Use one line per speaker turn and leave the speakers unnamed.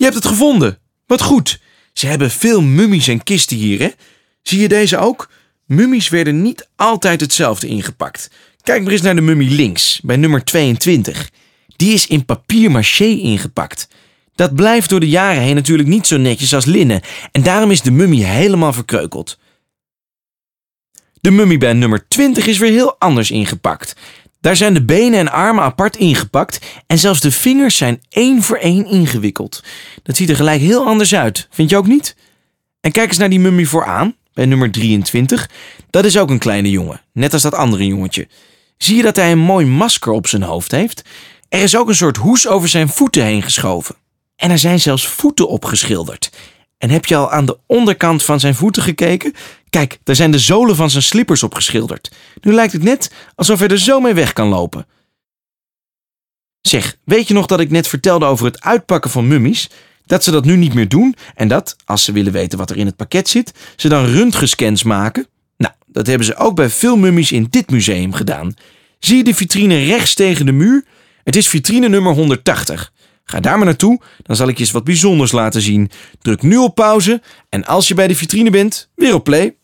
Je hebt het gevonden. Wat goed. Ze hebben veel mummies en kisten hier, hè? Zie je deze ook? Mummies werden niet altijd hetzelfde ingepakt. Kijk maar eens naar de mummie links, bij nummer 22. Die is in papier-maché ingepakt. Dat blijft door de jaren heen natuurlijk niet zo netjes als linnen en daarom is de mummie helemaal verkreukeld. De mummie bij nummer 20 is weer heel anders ingepakt. Daar zijn de benen en armen apart ingepakt en zelfs de vingers zijn één voor één ingewikkeld. Dat ziet er gelijk heel anders uit, vind je ook niet? En kijk eens naar die mummie vooraan, bij nummer 23. Dat is ook een kleine jongen, net als dat andere jongetje. Zie je dat hij een mooi masker op zijn hoofd heeft? Er is ook een soort hoes over zijn voeten heen geschoven. En er zijn zelfs voeten opgeschilderd. En heb je al aan de onderkant van zijn voeten gekeken? Kijk, daar zijn de zolen van zijn slippers opgeschilderd. Nu lijkt het net alsof hij er zo mee weg kan lopen. Zeg, weet je nog dat ik net vertelde over het uitpakken van mummies? Dat ze dat nu niet meer doen en dat, als ze willen weten wat er in het pakket zit, ze dan röntgenscans maken? Nou, dat hebben ze ook bij veel mummies in dit museum gedaan. Zie je de vitrine rechts tegen de muur? Het is vitrine nummer 180. Ga daar maar naartoe, dan zal ik je eens wat bijzonders laten zien. Druk nu op pauze en als je bij de vitrine bent, weer op play.